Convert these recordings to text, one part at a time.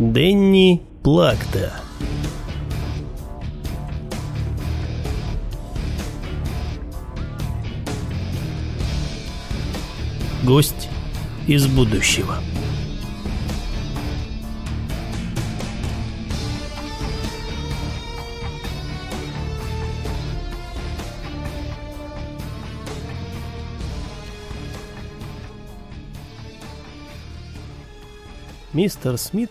Дэнни Плакта. Гость из будущего. Мистер Смит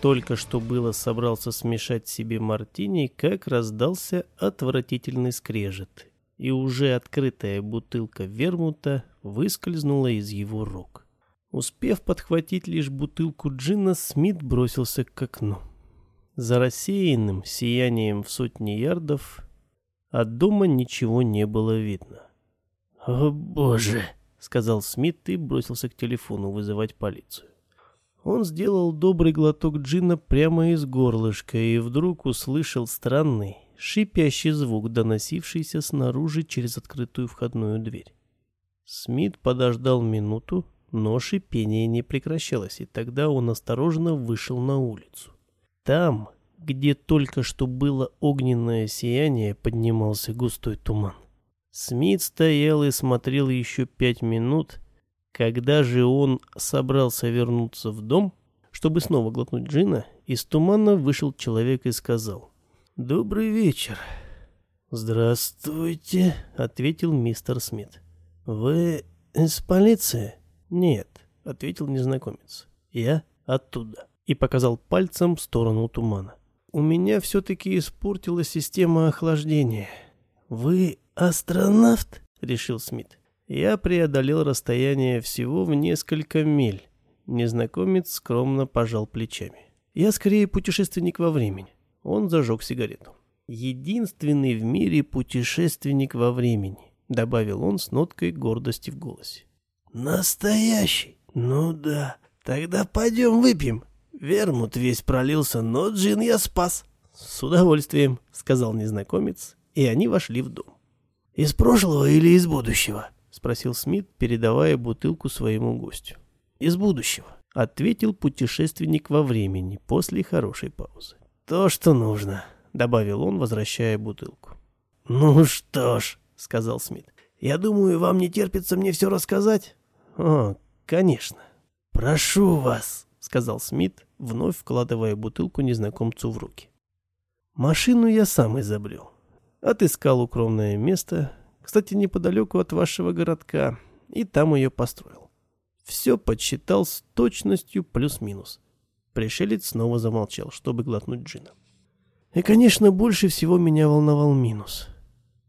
только что было собрался смешать себе мартини, как раздался отвратительный скрежет, и уже открытая бутылка вермута выскользнула из его рук. Успев подхватить лишь бутылку джина, Смит бросился к окну. За рассеянным сиянием в сотни ярдов от дома ничего не было видно. «О боже!» — сказал Смит и бросился к телефону вызывать полицию. Он сделал добрый глоток джина прямо из горлышка и вдруг услышал странный, шипящий звук, доносившийся снаружи через открытую входную дверь. Смит подождал минуту, но шипение не прекращалось, и тогда он осторожно вышел на улицу. Там, где только что было огненное сияние, поднимался густой туман. Смит стоял и смотрел еще пять минут, когда же он собрался вернуться в дом, чтобы снова глотнуть джина, из тумана вышел человек и сказал «Добрый вечер». «Здравствуйте», — ответил мистер Смит. «Вы из полиции?» «Нет», — ответил незнакомец. «Я оттуда» и показал пальцем в сторону тумана. «У меня все-таки испортилась система охлаждения». «Вы астронавт?» — решил Смит. Я преодолел расстояние всего в несколько миль. Незнакомец скромно пожал плечами. Я скорее путешественник во времени. Он зажег сигарету. Единственный в мире путешественник во времени, добавил он с ноткой гордости в голосе. Настоящий? Ну да. Тогда пойдем выпьем. Вермут весь пролился, но джин я спас. С удовольствием, сказал незнакомец, и они вошли в дом. Из прошлого или из будущего? — спросил Смит, передавая бутылку своему гостю. «Из будущего», — ответил путешественник во времени после хорошей паузы. «То, что нужно», — добавил он, возвращая бутылку. «Ну что ж», — сказал Смит, — «я думаю, вам не терпится мне все рассказать?» «О, конечно». «Прошу вас», — сказал Смит, вновь вкладывая бутылку незнакомцу в руки. «Машину я сам изобрел. Отыскал укромное место, кстати, неподалеку от вашего городка, и там ее построил. Все подсчитал с точностью плюс-минус. Пришелец снова замолчал, чтобы глотнуть джина. И, конечно, больше всего меня волновал минус.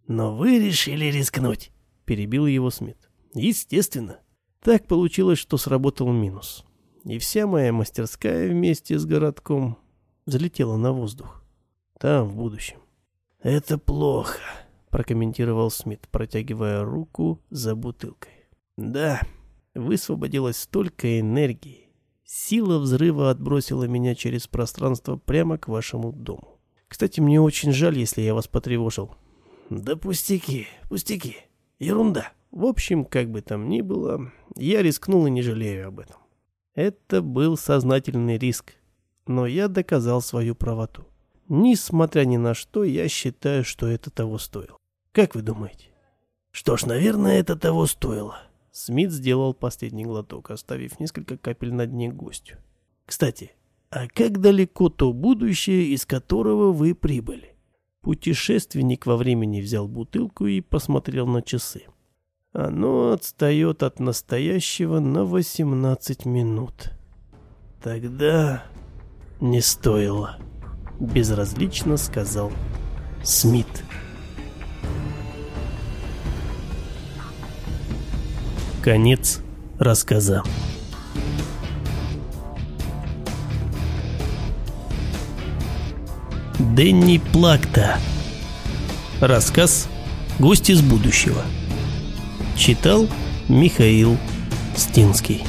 «Но вы решили рискнуть», — перебил его Смит. «Естественно. Так получилось, что сработал минус. И вся моя мастерская вместе с городком взлетела на воздух. Там, в будущем. «Это плохо», прокомментировал Смит, протягивая руку за бутылкой. Да, высвободилось столько энергии. Сила взрыва отбросила меня через пространство прямо к вашему дому. Кстати, мне очень жаль, если я вас потревожил. Да пустяки, пустяки. Ерунда. В общем, как бы там ни было, я рискнул и не жалею об этом. Это был сознательный риск, но я доказал свою правоту. Несмотря ни на что, я считаю, что это того стоило. Как вы думаете? Что ж, наверное, это того стоило. Смит сделал последний глоток, оставив несколько капель на дне гостю. Кстати, а как далеко то будущее, из которого вы прибыли? Путешественник во времени взял бутылку и посмотрел на часы. Оно отстает от настоящего на 18 минут. Тогда не стоило, безразлично сказал Смит. Конец рассказа. Дэнни Плакта. Рассказ «Гость из будущего». Читал Михаил Стинский.